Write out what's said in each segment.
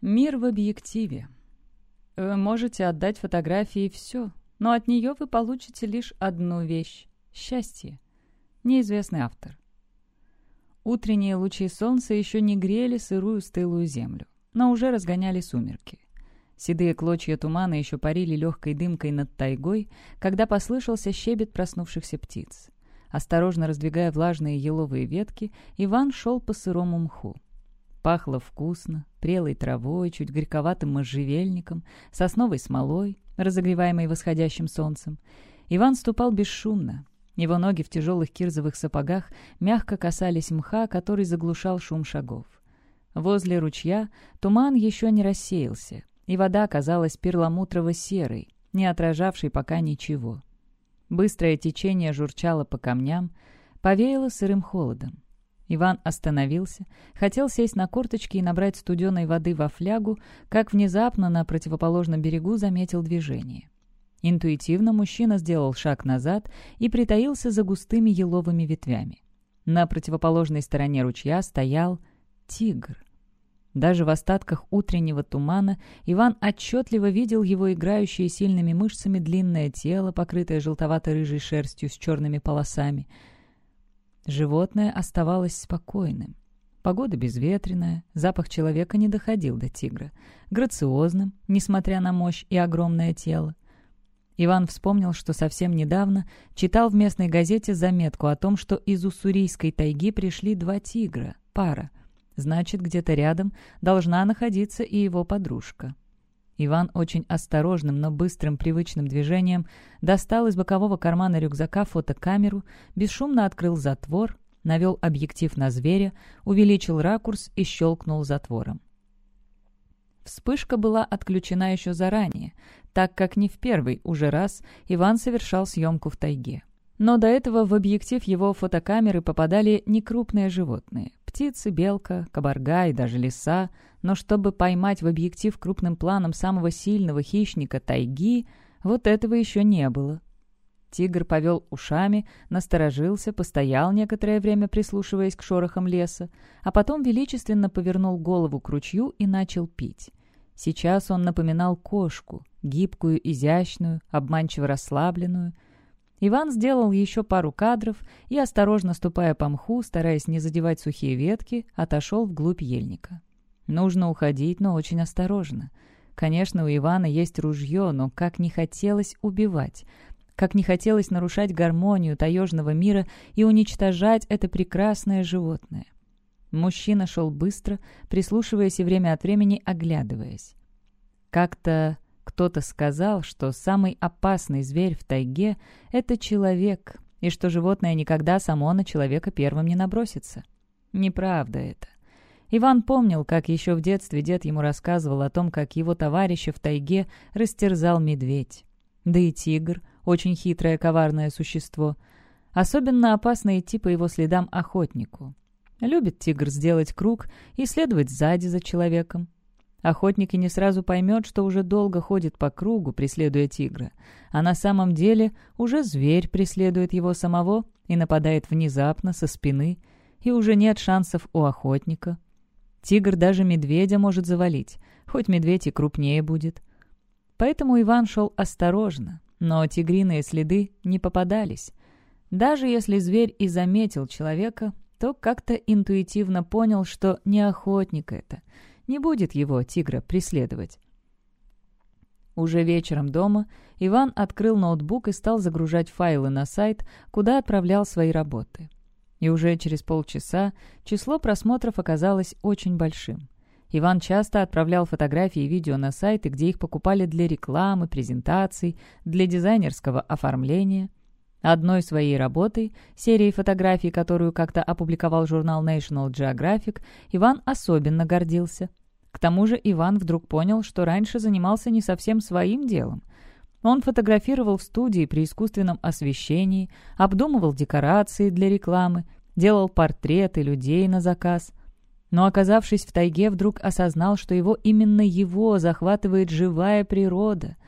Мир в объективе. Вы можете отдать фотографии все, но от нее вы получите лишь одну вещь — счастье. Неизвестный автор. Утренние лучи солнца еще не грели сырую стылую землю, но уже разгоняли сумерки. Седые клочья тумана еще парили легкой дымкой над тайгой, когда послышался щебет проснувшихся птиц. Осторожно раздвигая влажные еловые ветки, Иван шел по сырому мху. Пахло вкусно, прелой травой, чуть горьковатым можжевельником, сосновой смолой, разогреваемой восходящим солнцем. Иван ступал бесшумно. Его ноги в тяжелых кирзовых сапогах мягко касались мха, который заглушал шум шагов. Возле ручья туман еще не рассеялся, и вода казалась перламутрово-серой, не отражавшей пока ничего. Быстрое течение журчало по камням, повеяло сырым холодом. Иван остановился, хотел сесть на корточки и набрать студеной воды во флягу, как внезапно на противоположном берегу заметил движение. Интуитивно мужчина сделал шаг назад и притаился за густыми еловыми ветвями. На противоположной стороне ручья стоял тигр. Даже в остатках утреннего тумана Иван отчетливо видел его играющее сильными мышцами длинное тело, покрытое желтовато-рыжей шерстью с черными полосами — Животное оставалось спокойным. Погода безветренная, запах человека не доходил до тигра. Грациозным, несмотря на мощь и огромное тело. Иван вспомнил, что совсем недавно читал в местной газете заметку о том, что из уссурийской тайги пришли два тигра, пара. Значит, где-то рядом должна находиться и его подружка. Иван очень осторожным, но быстрым привычным движением достал из бокового кармана рюкзака фотокамеру, бесшумно открыл затвор, навел объектив на зверя, увеличил ракурс и щелкнул затвором. Вспышка была отключена еще заранее, так как не в первый уже раз Иван совершал съемку в тайге. Но до этого в объектив его фотокамеры попадали некрупные животные. Птицы, белка, кабарга и даже лиса. Но чтобы поймать в объектив крупным планом самого сильного хищника тайги, вот этого еще не было. Тигр повел ушами, насторожился, постоял некоторое время, прислушиваясь к шорохам леса, а потом величественно повернул голову к ручью и начал пить. Сейчас он напоминал кошку, гибкую, изящную, обманчиво расслабленную — Иван сделал еще пару кадров и, осторожно ступая по мху, стараясь не задевать сухие ветки, отошел вглубь ельника. Нужно уходить, но очень осторожно. Конечно, у Ивана есть ружье, но как не хотелось убивать, как не хотелось нарушать гармонию таежного мира и уничтожать это прекрасное животное. Мужчина шел быстро, прислушиваясь и время от времени оглядываясь. Как-то кто-то сказал, что самый опасный зверь в тайге — это человек, и что животное никогда само на человека первым не набросится. Неправда это. Иван помнил, как еще в детстве дед ему рассказывал о том, как его товарища в тайге растерзал медведь. Да и тигр — очень хитрое коварное существо. Особенно опасно идти по его следам охотнику. Любит тигр сделать круг и следовать сзади за человеком. Охотник и не сразу поймет, что уже долго ходит по кругу, преследуя тигра, а на самом деле уже зверь преследует его самого и нападает внезапно, со спины, и уже нет шансов у охотника. Тигр даже медведя может завалить, хоть медведь и крупнее будет. Поэтому Иван шел осторожно, но тигриные следы не попадались. Даже если зверь и заметил человека, то как-то интуитивно понял, что не охотник это — не будет его, тигра, преследовать. Уже вечером дома Иван открыл ноутбук и стал загружать файлы на сайт, куда отправлял свои работы. И уже через полчаса число просмотров оказалось очень большим. Иван часто отправлял фотографии и видео на сайты, где их покупали для рекламы, презентаций, для дизайнерского оформления. Одной своей работой, серией фотографий, которую как-то опубликовал журнал National Geographic, Иван особенно гордился. К тому же Иван вдруг понял, что раньше занимался не совсем своим делом. Он фотографировал в студии при искусственном освещении, обдумывал декорации для рекламы, делал портреты людей на заказ. Но, оказавшись в тайге, вдруг осознал, что его именно его захватывает живая природа —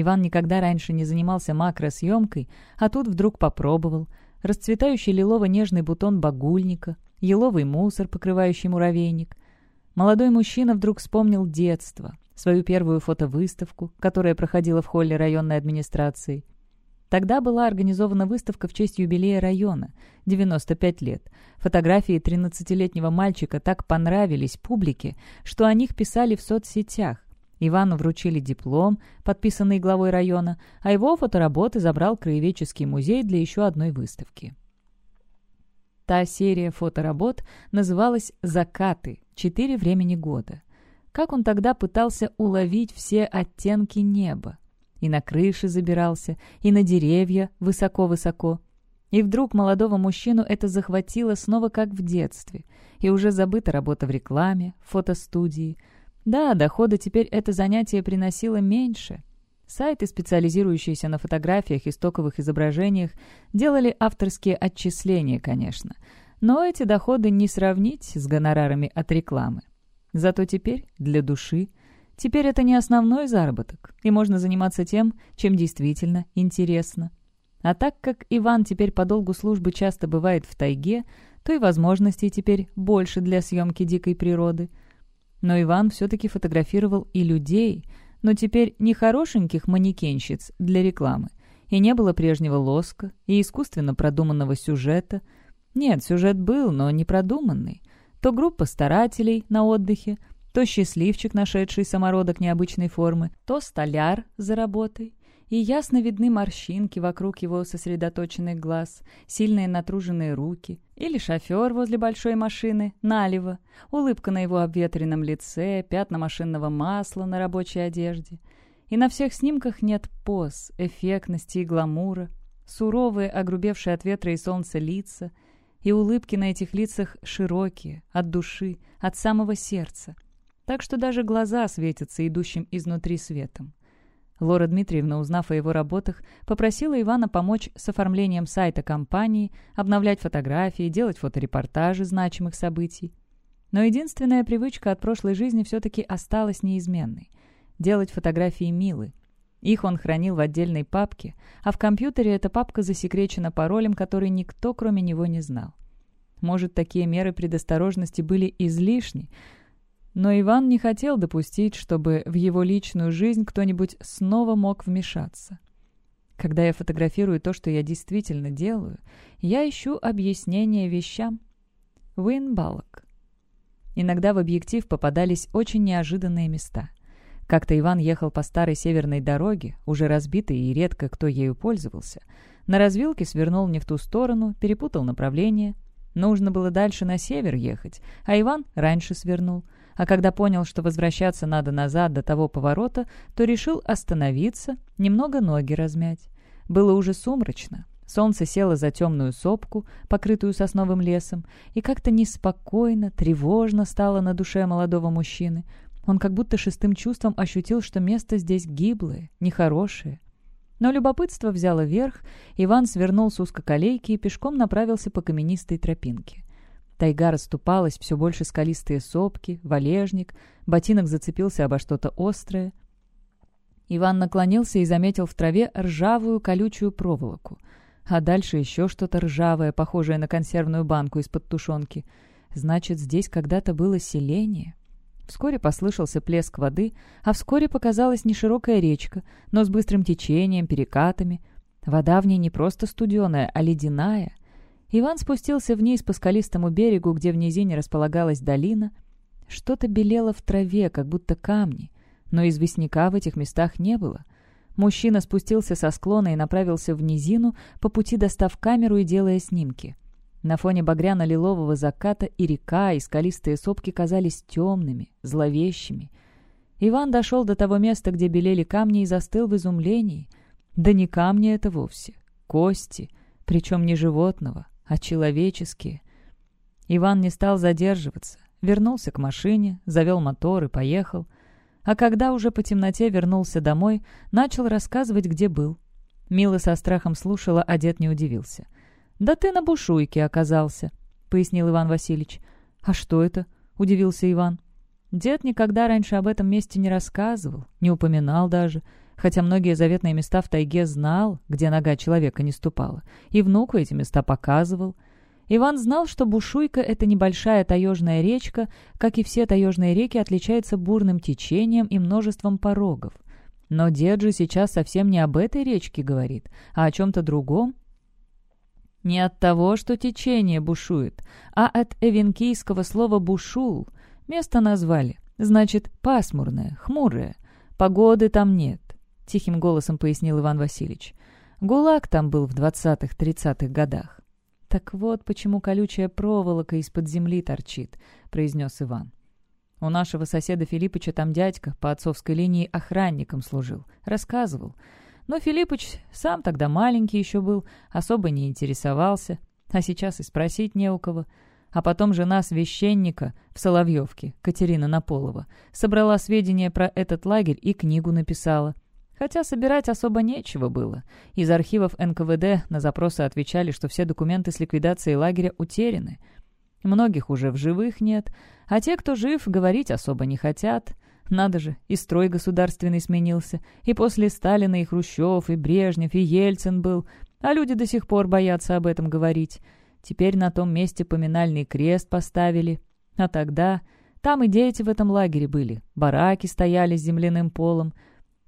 Иван никогда раньше не занимался макросъемкой, а тут вдруг попробовал. Расцветающий лилово-нежный бутон багульника, еловый мусор, покрывающий муравейник. Молодой мужчина вдруг вспомнил детство, свою первую фотовыставку, которая проходила в холле районной администрации. Тогда была организована выставка в честь юбилея района – 95 лет. Фотографии 13-летнего мальчика так понравились публике, что о них писали в соцсетях. Ивану вручили диплом, подписанный главой района, а его фотоработы забрал Краеведческий музей для еще одной выставки. Та серия фоторабот называлась «Закаты. Четыре времени года». Как он тогда пытался уловить все оттенки неба. И на крыши забирался, и на деревья высоко-высоко. И вдруг молодого мужчину это захватило снова как в детстве. И уже забыта работа в рекламе, фотостудии. Да, дохода теперь это занятие приносило меньше. Сайты, специализирующиеся на фотографиях и стоковых изображениях, делали авторские отчисления, конечно. Но эти доходы не сравнить с гонорарами от рекламы. Зато теперь для души – Теперь это не основной заработок, и можно заниматься тем, чем действительно интересно. А так как Иван теперь по долгу службы часто бывает в тайге, то и возможностей теперь больше для съемки дикой природы. Но Иван все-таки фотографировал и людей, но теперь не хорошеньких манекенщиц для рекламы. И не было прежнего лоска и искусственно продуманного сюжета. Нет, сюжет был, но не продуманный. То группа старателей на отдыхе, то счастливчик, нашедший самородок необычной формы, то столяр за работой. И ясно видны морщинки вокруг его сосредоточенных глаз, сильные натруженные руки. Или шофер возле большой машины, налево, улыбка на его обветренном лице, пятна машинного масла на рабочей одежде. И на всех снимках нет поз, эффектности и гламура, суровые, огрубевшие от ветра и солнца лица, и улыбки на этих лицах широкие, от души, от самого сердца так что даже глаза светятся идущим изнутри светом. Лора Дмитриевна, узнав о его работах, попросила Ивана помочь с оформлением сайта компании, обновлять фотографии, делать фоторепортажи значимых событий. Но единственная привычка от прошлой жизни все-таки осталась неизменной – делать фотографии Милы. Их он хранил в отдельной папке, а в компьютере эта папка засекречена паролем, который никто, кроме него, не знал. Может, такие меры предосторожности были излишни, но Иван не хотел допустить, чтобы в его личную жизнь кто-нибудь снова мог вмешаться. Когда я фотографирую то, что я действительно делаю, я ищу объяснение вещам. Уин Баллок. Иногда в объектив попадались очень неожиданные места. Как-то Иван ехал по старой северной дороге, уже разбитой и редко кто ею пользовался. На развилке свернул не в ту сторону, перепутал направление. Нужно было дальше на север ехать, а Иван раньше свернул – а когда понял, что возвращаться надо назад до того поворота, то решил остановиться, немного ноги размять. Было уже сумрачно. Солнце село за темную сопку, покрытую сосновым лесом, и как-то неспокойно, тревожно стало на душе молодого мужчины. Он как будто шестым чувством ощутил, что место здесь гиблое, нехорошее. Но любопытство взяло верх, Иван свернул с узкоколейки и пешком направился по каменистой тропинке. Тайга расступалась, все больше скалистые сопки, валежник, ботинок зацепился обо что-то острое. Иван наклонился и заметил в траве ржавую колючую проволоку. А дальше еще что-то ржавое, похожее на консервную банку из-под тушенки. Значит, здесь когда-то было селение. Вскоре послышался плеск воды, а вскоре показалась неширокая речка, но с быстрым течением, перекатами. Вода в ней не просто студеная, а ледяная. Иван спустился вниз по скалистому берегу, где в низине располагалась долина. Что-то белело в траве, как будто камни, но известняка в этих местах не было. Мужчина спустился со склона и направился в низину, по пути достав камеру и делая снимки. На фоне багряно-лилового заката и река, и скалистые сопки казались темными, зловещими. Иван дошел до того места, где белели камни, и застыл в изумлении. Да не камни это вовсе, кости, причем не животного, а человеческие. Иван не стал задерживаться, вернулся к машине, завел мотор и поехал. А когда уже по темноте вернулся домой, начал рассказывать, где был. Мила со страхом слушала, а дед не удивился. «Да ты на бушуйке оказался», — пояснил Иван Васильевич. «А что это?» — удивился Иван. Дед никогда раньше об этом месте не рассказывал, не упоминал даже, хотя многие заветные места в тайге знал, где нога человека не ступала, и внуку эти места показывал. Иван знал, что Бушуйка — это небольшая таежная речка, как и все таежные реки, отличается бурным течением и множеством порогов. Но дед же сейчас совсем не об этой речке говорит, а о чем-то другом. Не от того, что течение бушует, а от эвенкийского слова «бушул». Место назвали. Значит, пасмурное, хмурое. Погоды там нет, — тихим голосом пояснил Иван Васильевич. ГУЛАГ там был в двадцатых-тридцатых годах. «Так вот, почему колючая проволока из-под земли торчит», — произнес Иван. «У нашего соседа Филиппыча там дядька по отцовской линии охранником служил. Рассказывал. Но Филиппыч сам тогда маленький еще был, особо не интересовался. А сейчас и спросить не у кого. А потом жена священника в Соловьевке, Катерина Наполова, собрала сведения про этот лагерь и книгу написала. Хотя собирать особо нечего было. Из архивов НКВД на запросы отвечали, что все документы с ликвидацией лагеря утеряны. Многих уже в живых нет, а те, кто жив, говорить особо не хотят. Надо же, и строй государственный сменился, и после Сталина и Хрущев, и Брежнев, и Ельцин был, а люди до сих пор боятся об этом говорить. Теперь на том месте поминальный крест поставили. А тогда... Там и дети в этом лагере были, бараки стояли с земляным полом,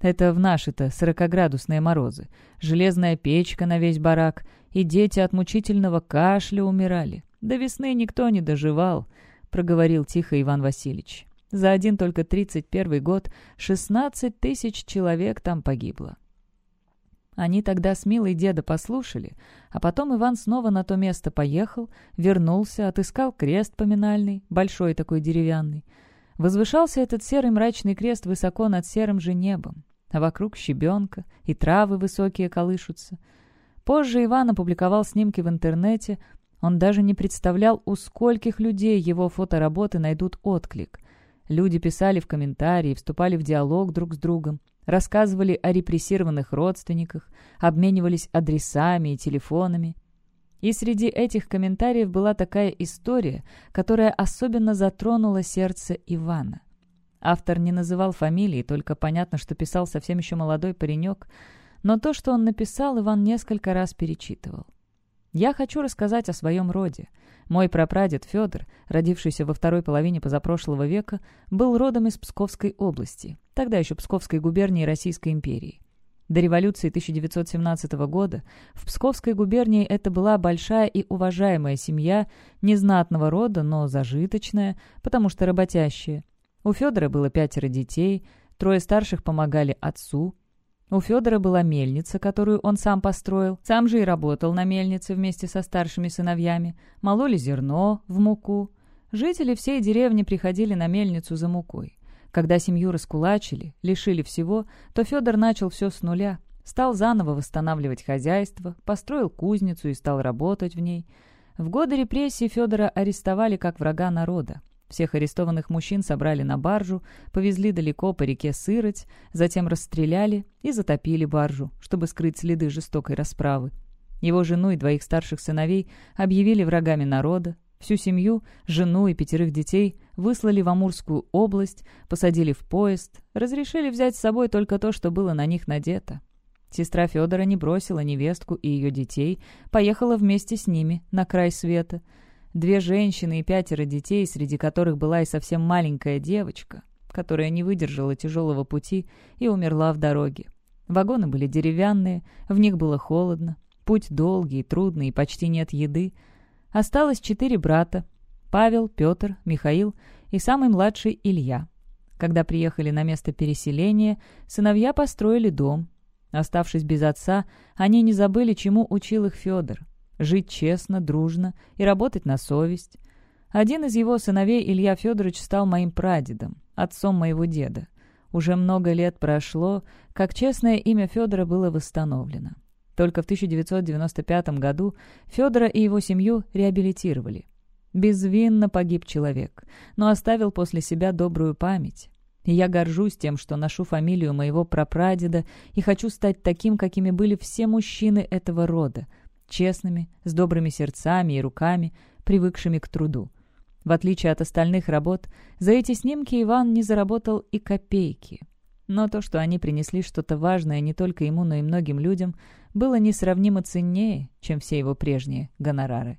это в наши-то сорокоградусные морозы. Железная печка на весь барак, и дети от мучительного кашля умирали. До весны никто не доживал, — проговорил тихо Иван Васильевич. За один только тридцать первый год шестнадцать тысяч человек там погибло. Они тогда с милой деда послушали, а потом Иван снова на то место поехал, вернулся, отыскал крест поминальный, большой такой деревянный. Возвышался этот серый мрачный крест высоко над серым же небом а вокруг щебенка, и травы высокие колышутся. Позже Иван опубликовал снимки в интернете. Он даже не представлял, у скольких людей его фотоработы найдут отклик. Люди писали в комментарии, вступали в диалог друг с другом, рассказывали о репрессированных родственниках, обменивались адресами и телефонами. И среди этих комментариев была такая история, которая особенно затронула сердце Ивана — Автор не называл фамилии, только понятно, что писал совсем еще молодой паренек. Но то, что он написал, Иван несколько раз перечитывал. «Я хочу рассказать о своем роде. Мой прапрадед Федор, родившийся во второй половине позапрошлого века, был родом из Псковской области, тогда еще Псковской губернии Российской империи. До революции 1917 года в Псковской губернии это была большая и уважаемая семья, незнатного рода, но зажиточная, потому что работящая. У Федора было пятеро детей, трое старших помогали отцу. У Федора была мельница, которую он сам построил, сам же и работал на мельнице вместе со старшими сыновьями, мололи зерно в муку. Жители всей деревни приходили на мельницу за мукой. Когда семью раскулачили, лишили всего, то Федор начал все с нуля, стал заново восстанавливать хозяйство, построил кузницу и стал работать в ней. В годы репрессий Федора арестовали как врага народа. Всех арестованных мужчин собрали на баржу, повезли далеко по реке Сыроть, затем расстреляли и затопили баржу, чтобы скрыть следы жестокой расправы. Его жену и двоих старших сыновей объявили врагами народа, всю семью, жену и пятерых детей выслали в Амурскую область, посадили в поезд, разрешили взять с собой только то, что было на них надето. Сестра Федора не бросила невестку и ее детей, поехала вместе с ними на край света — Две женщины и пятеро детей, среди которых была и совсем маленькая девочка, которая не выдержала тяжелого пути и умерла в дороге. Вагоны были деревянные, в них было холодно, путь долгий трудный, и почти нет еды. Осталось четыре брата — Павел, Петр, Михаил и самый младший Илья. Когда приехали на место переселения, сыновья построили дом. Оставшись без отца, они не забыли, чему учил их Федор — жить честно, дружно и работать на совесть. Один из его сыновей, Илья Федорович, стал моим прадедом, отцом моего деда. Уже много лет прошло, как честное имя Федора было восстановлено. Только в 1995 году Федора и его семью реабилитировали. Безвинно погиб человек, но оставил после себя добрую память. И я горжусь тем, что ношу фамилию моего прапрадеда и хочу стать таким, какими были все мужчины этого рода — честными, с добрыми сердцами и руками, привыкшими к труду. В отличие от остальных работ, за эти снимки Иван не заработал и копейки. Но то, что они принесли что-то важное не только ему, но и многим людям, было несравнимо ценнее, чем все его прежние гонорары.